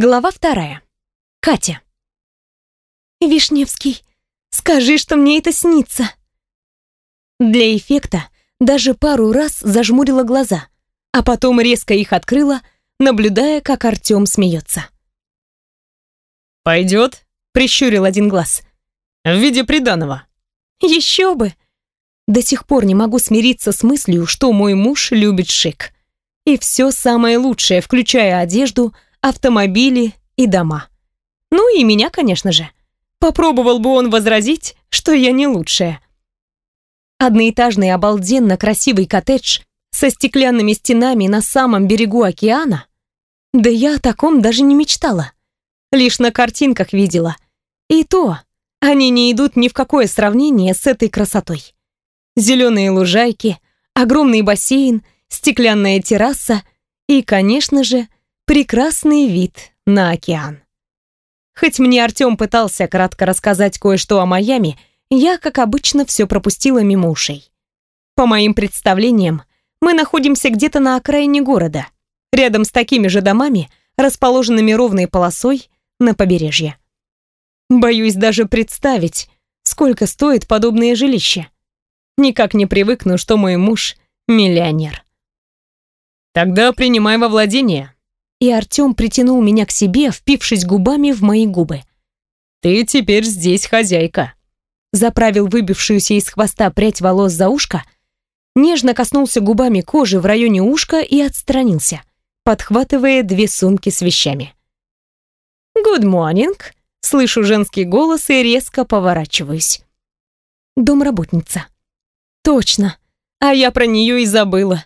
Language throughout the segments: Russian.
Глава вторая. Катя. «Вишневский, скажи, что мне это снится!» Для эффекта даже пару раз зажмурила глаза, а потом резко их открыла, наблюдая, как Артем смеется. «Пойдет?» — прищурил один глаз. «В виде приданого». «Еще бы!» До сих пор не могу смириться с мыслью, что мой муж любит шик. И все самое лучшее, включая одежду, автомобили и дома. Ну и меня, конечно же. Попробовал бы он возразить, что я не лучшая. Одноэтажный обалденно красивый коттедж со стеклянными стенами на самом берегу океана? Да я о таком даже не мечтала. Лишь на картинках видела. И то, они не идут ни в какое сравнение с этой красотой. Зеленые лужайки, огромный бассейн, стеклянная терраса и, конечно же, прекрасный вид на океан. Хоть мне Артем пытался кратко рассказать кое-что о Майами, я, как обычно, все пропустила мимо ушей. По моим представлениям, мы находимся где-то на окраине города, рядом с такими же домами, расположенными ровной полосой на побережье. Боюсь даже представить, сколько стоит подобное жилище. Никак не привыкну, что мой муж миллионер. Тогда принимай во владение, и Артем притянул меня к себе, впившись губами в мои губы. «Ты теперь здесь хозяйка», заправил выбившуюся из хвоста прядь волос за ушко, нежно коснулся губами кожи в районе ушка и отстранился, подхватывая две сумки с вещами. «Good morning», слышу женский голос и резко поворачиваюсь. Домработница. Точно, а я про нее и забыла.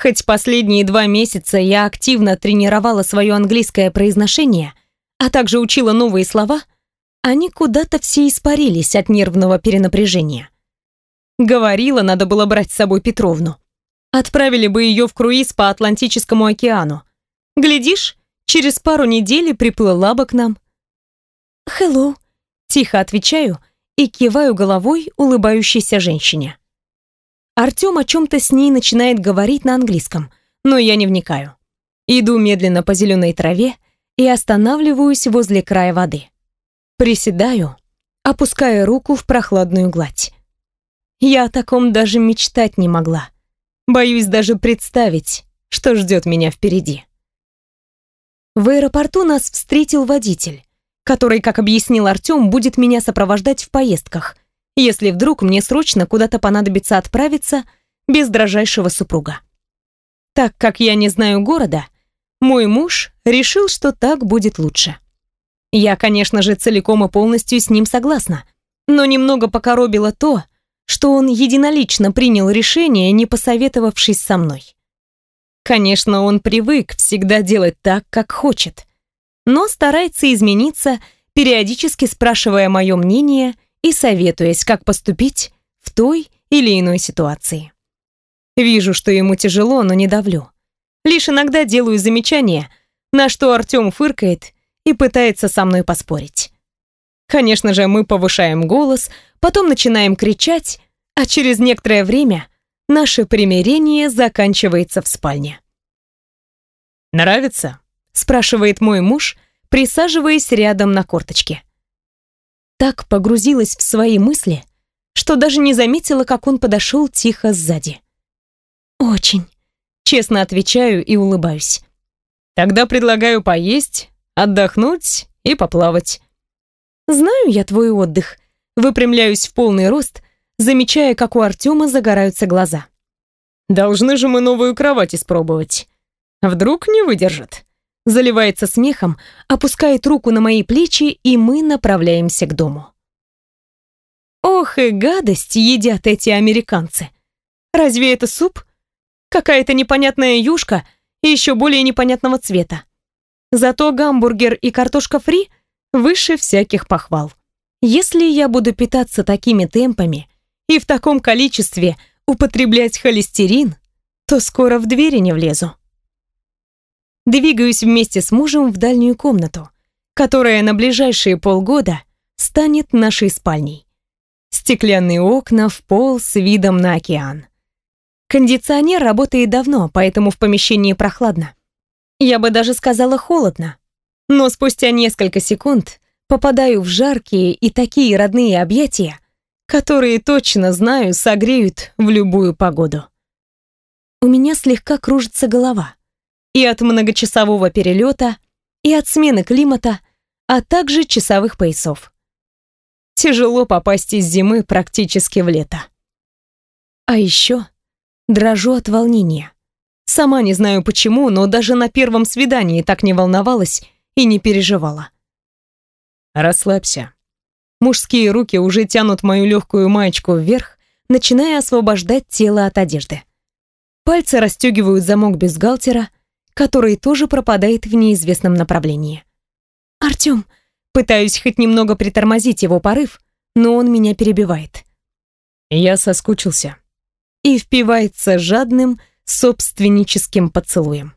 Хоть последние два месяца я активно тренировала свое английское произношение, а также учила новые слова, они куда-то все испарились от нервного перенапряжения. Говорила, надо было брать с собой Петровну. Отправили бы ее в круиз по Атлантическому океану. Глядишь, через пару недель приплыла бы к нам. «Hello», — тихо отвечаю и киваю головой улыбающейся женщине. Артем о чем-то с ней начинает говорить на английском, но я не вникаю. Иду медленно по зеленой траве и останавливаюсь возле края воды. Приседаю, опуская руку в прохладную гладь. Я о таком даже мечтать не могла. Боюсь даже представить, что ждет меня впереди. В аэропорту нас встретил водитель, который, как объяснил Артем, будет меня сопровождать в поездках – если вдруг мне срочно куда-то понадобится отправиться без дрожайшего супруга. Так как я не знаю города, мой муж решил, что так будет лучше. Я, конечно же, целиком и полностью с ним согласна, но немного покоробило то, что он единолично принял решение, не посоветовавшись со мной. Конечно, он привык всегда делать так, как хочет, но старается измениться, периодически спрашивая мое мнение и советуясь, как поступить в той или иной ситуации. Вижу, что ему тяжело, но не давлю. Лишь иногда делаю замечания, на что Артем фыркает и пытается со мной поспорить. Конечно же, мы повышаем голос, потом начинаем кричать, а через некоторое время наше примирение заканчивается в спальне. «Нравится?» – спрашивает мой муж, присаживаясь рядом на корточке так погрузилась в свои мысли, что даже не заметила, как он подошел тихо сзади. «Очень», — честно отвечаю и улыбаюсь. «Тогда предлагаю поесть, отдохнуть и поплавать». «Знаю я твой отдых», — выпрямляюсь в полный рост, замечая, как у Артема загораются глаза. «Должны же мы новую кровать испробовать. Вдруг не выдержит» заливается смехом, опускает руку на мои плечи, и мы направляемся к дому. Ох и гадость едят эти американцы. Разве это суп? Какая-то непонятная юшка и еще более непонятного цвета. Зато гамбургер и картошка фри выше всяких похвал. Если я буду питаться такими темпами и в таком количестве употреблять холестерин, то скоро в двери не влезу. Двигаюсь вместе с мужем в дальнюю комнату, которая на ближайшие полгода станет нашей спальней. Стеклянные окна в пол с видом на океан. Кондиционер работает давно, поэтому в помещении прохладно. Я бы даже сказала холодно. Но спустя несколько секунд попадаю в жаркие и такие родные объятия, которые точно знаю согреют в любую погоду. У меня слегка кружится голова. И от многочасового перелета, и от смены климата, а также часовых поясов. Тяжело попасть из зимы практически в лето. А еще дрожу от волнения. Сама не знаю почему, но даже на первом свидании так не волновалась и не переживала. Расслабься. Мужские руки уже тянут мою легкую маечку вверх, начиная освобождать тело от одежды. Пальцы расстегивают замок бюстгальтера, который тоже пропадает в неизвестном направлении. «Артём!» Пытаюсь хоть немного притормозить его порыв, но он меня перебивает. Я соскучился. И впивается жадным, собственническим поцелуем.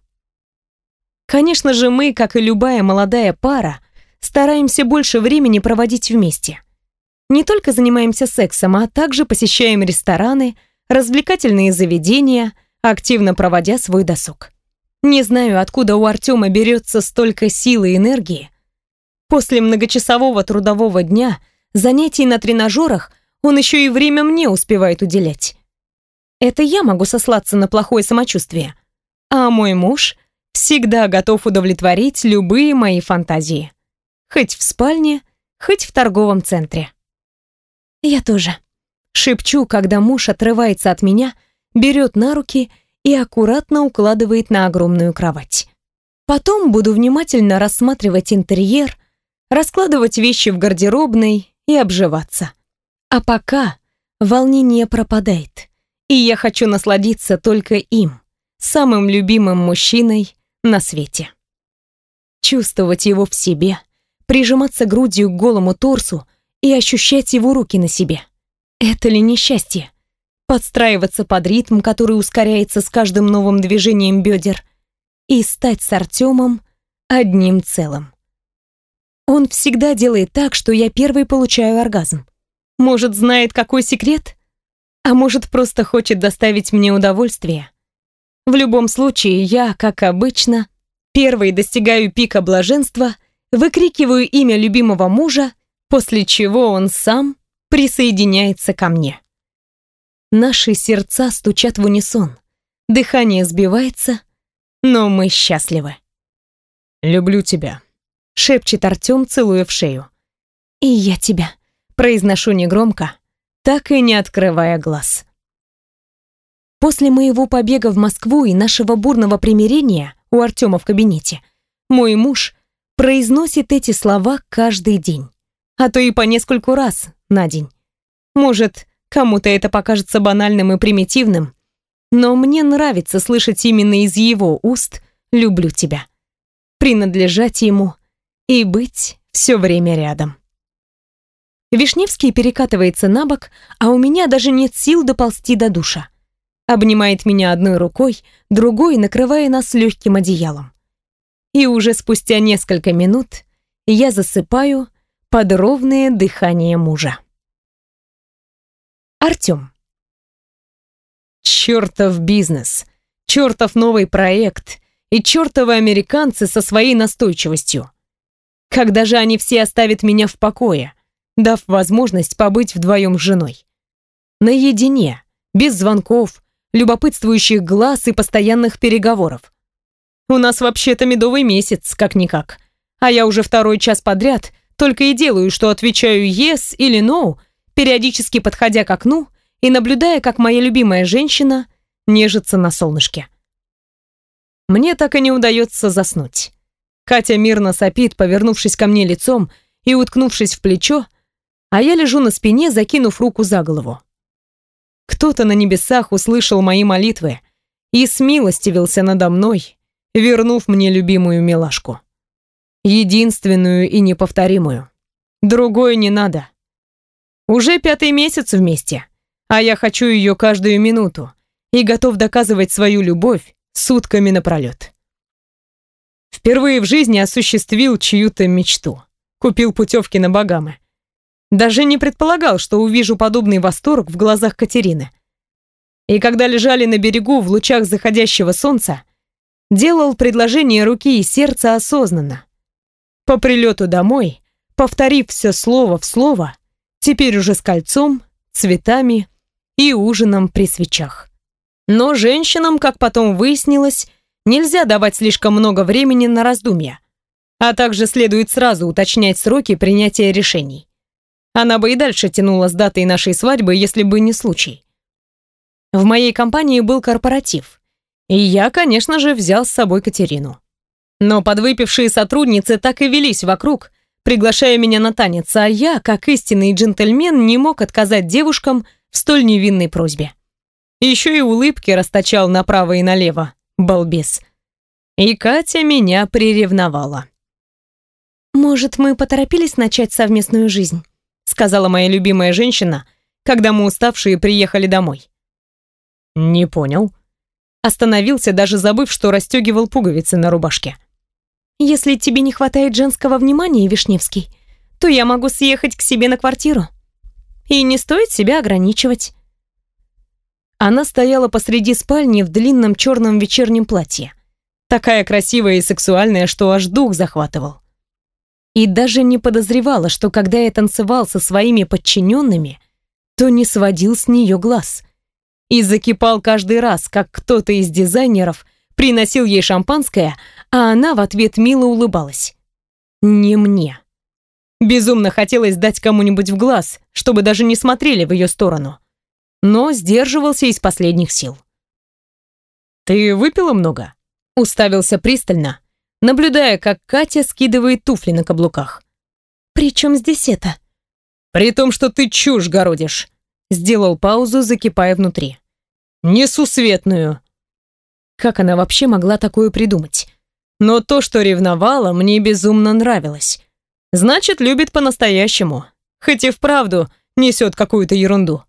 Конечно же, мы, как и любая молодая пара, стараемся больше времени проводить вместе. Не только занимаемся сексом, а также посещаем рестораны, развлекательные заведения, активно проводя свой досуг. Не знаю, откуда у Артема берется столько силы и энергии. После многочасового трудового дня, занятий на тренажерах, он еще и время мне успевает уделять. Это я могу сослаться на плохое самочувствие. А мой муж всегда готов удовлетворить любые мои фантазии. Хоть в спальне, хоть в торговом центре. Я тоже. Шепчу, когда муж отрывается от меня, берет на руки и аккуратно укладывает на огромную кровать. Потом буду внимательно рассматривать интерьер, раскладывать вещи в гардеробной и обживаться. А пока волнение пропадает, и я хочу насладиться только им, самым любимым мужчиной на свете. Чувствовать его в себе — прижиматься грудью к голому торсу и ощущать его руки на себе. Это ли несчастье? Подстраиваться под ритм, который ускоряется с каждым новым движением бедер, и стать с Артемом одним целым. Он всегда делает так, что я первый получаю оргазм. Может, знает какой секрет? А может, просто хочет доставить мне удовольствие? В любом случае, я, как обычно, первый достигаю пика блаженства — выкрикиваю имя любимого мужа, после чего он сам присоединяется ко мне. Наши сердца стучат в унисон, дыхание сбивается, но мы счастливы. «Люблю тебя», — шепчет Артем, целуя в шею. «И я тебя», — произношу негромко, так и не открывая глаз. После моего побега в Москву и нашего бурного примирения у Артема в кабинете, мой муж произносит эти слова каждый день, а то и по нескольку раз на день. Может, кому-то это покажется банальным и примитивным, но мне нравится слышать именно из его уст «люблю тебя», принадлежать ему и быть все время рядом. Вишневский перекатывается на бок, а у меня даже нет сил доползти до душа. Обнимает меня одной рукой, другой накрывая нас легким одеялом и уже спустя несколько минут я засыпаю под ровное дыхание мужа. Артём. Чёртов бизнес, чёртов новый проект и чёртовы американцы со своей настойчивостью. Когда же они все оставят меня в покое, дав возможность побыть вдвоем с женой? Наедине, без звонков, любопытствующих глаз и постоянных переговоров. У нас вообще-то медовый месяц, как-никак. А я уже второй час подряд только и делаю, что отвечаю «yes» или «no», периодически подходя к окну и наблюдая, как моя любимая женщина нежится на солнышке. Мне так и не удается заснуть. Катя мирно сопит, повернувшись ко мне лицом и уткнувшись в плечо, а я лежу на спине, закинув руку за голову. Кто-то на небесах услышал мои молитвы и смилостивился надо мной, вернув мне любимую милашку. Единственную и неповторимую. Другой не надо. Уже пятый месяц вместе, а я хочу ее каждую минуту и готов доказывать свою любовь сутками напролет. Впервые в жизни осуществил чью-то мечту. Купил путевки на Багамы. Даже не предполагал, что увижу подобный восторг в глазах Катерины. И когда лежали на берегу в лучах заходящего солнца, делал предложение руки и сердца осознанно. По прилету домой, повторив все слово в слово, теперь уже с кольцом, цветами и ужином при свечах. Но женщинам, как потом выяснилось, нельзя давать слишком много времени на раздумья, а также следует сразу уточнять сроки принятия решений. Она бы и дальше тянула с датой нашей свадьбы, если бы не случай. В моей компании был корпоратив, и я, конечно же, взял с собой Катерину. Но подвыпившие сотрудницы так и велись вокруг, приглашая меня на танец, а я, как истинный джентльмен, не мог отказать девушкам в столь невинной просьбе. Еще и улыбки расточал направо и налево, балбес. И Катя меня приревновала. «Может, мы поторопились начать совместную жизнь?» сказала моя любимая женщина, когда мы уставшие приехали домой. «Не понял». Остановился, даже забыв, что расстегивал пуговицы на рубашке. «Если тебе не хватает женского внимания, Вишневский, то я могу съехать к себе на квартиру. И не стоит себя ограничивать». Она стояла посреди спальни в длинном черном вечернем платье. Такая красивая и сексуальная, что аж дух захватывал. И даже не подозревала, что когда я танцевал со своими подчиненными, то не сводил с нее глаз. И закипал каждый раз, как кто-то из дизайнеров приносил ей шампанское, а она в ответ мило улыбалась. Не мне. Безумно хотелось дать кому-нибудь в глаз, чтобы даже не смотрели в ее сторону. Но сдерживался из последних сил. «Ты выпила много?» Уставился пристально, наблюдая, как Катя скидывает туфли на каблуках. «При чем здесь это?» «При том, что ты чушь городишь», — сделал паузу, закипая внутри. «Несусветную». Как она вообще могла такое придумать? Но то, что ревновала, мне безумно нравилось. Значит, любит по-настоящему. Хоть и вправду несет какую-то ерунду.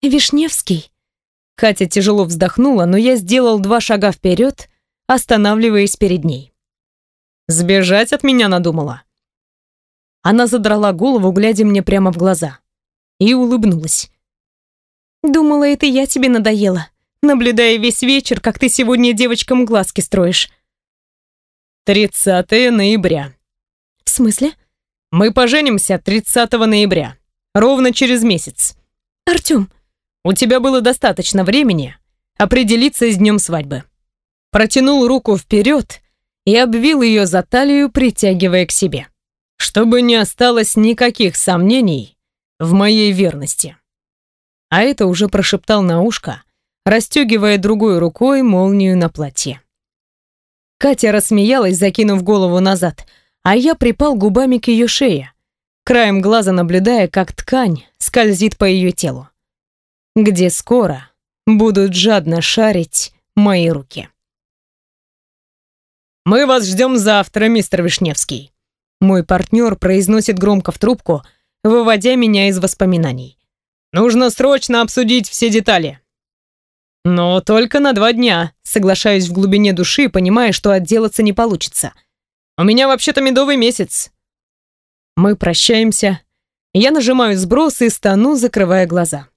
«Вишневский?» Катя тяжело вздохнула, но я сделал два шага вперед, останавливаясь перед ней. Сбежать от меня надумала. Она задрала голову, глядя мне прямо в глаза, и улыбнулась. «Думала, это я тебе надоела, наблюдая весь вечер, как ты сегодня девочкам глазки строишь». «30 ноября». «В смысле?» «Мы поженимся 30 ноября, ровно через месяц». «Артём...» «У тебя было достаточно времени определиться с днем свадьбы» протянул руку вперед и обвил ее за талию, притягивая к себе, чтобы не осталось никаких сомнений в моей верности. А это уже прошептал на ушко, расстегивая другой рукой молнию на платье. Катя рассмеялась, закинув голову назад, а я припал губами к ее шее, краем глаза наблюдая, как ткань скользит по ее телу, где скоро будут жадно шарить мои руки. «Мы вас ждем завтра, мистер Вишневский». Мой партнер произносит громко в трубку, выводя меня из воспоминаний. «Нужно срочно обсудить все детали». «Но только на два дня», соглашаюсь в глубине души, понимая, что отделаться не получится. «У меня вообще-то медовый месяц». Мы прощаемся. Я нажимаю сброс и стану, закрывая глаза.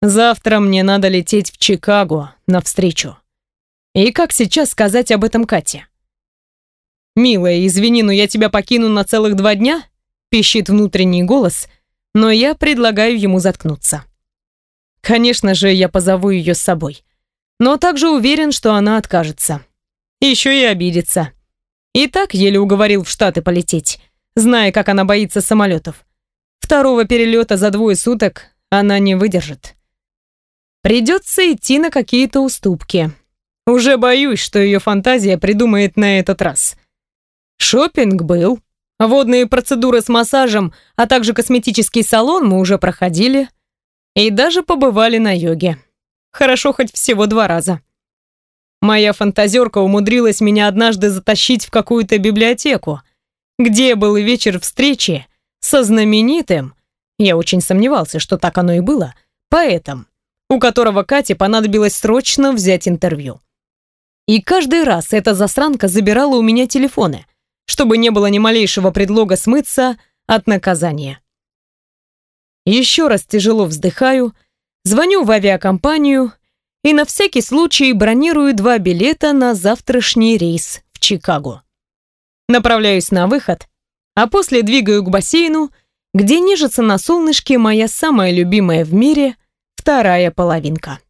Завтра мне надо лететь в Чикаго навстречу. И как сейчас сказать об этом Кате? «Милая, извини, но я тебя покину на целых два дня?» пищит внутренний голос, но я предлагаю ему заткнуться. Конечно же, я позову ее с собой, но также уверен, что она откажется. Еще и обидится. И так еле уговорил в Штаты полететь, зная, как она боится самолетов. Второго перелета за двое суток она не выдержит. Придется идти на какие-то уступки. Уже боюсь, что ее фантазия придумает на этот раз. Шопинг был. Водные процедуры с массажем, а также косметический салон мы уже проходили. И даже побывали на йоге. Хорошо хоть всего два раза. Моя фантазерка умудрилась меня однажды затащить в какую-то библиотеку, где был вечер встречи со знаменитым, я очень сомневался, что так оно и было, поэтом, у которого Кате понадобилось срочно взять интервью. И каждый раз эта засранка забирала у меня телефоны, чтобы не было ни малейшего предлога смыться от наказания. Еще раз тяжело вздыхаю, звоню в авиакомпанию и на всякий случай бронирую два билета на завтрашний рейс в Чикаго. Направляюсь на выход, а после двигаю к бассейну, где нежится на солнышке моя самая любимая в мире вторая половинка.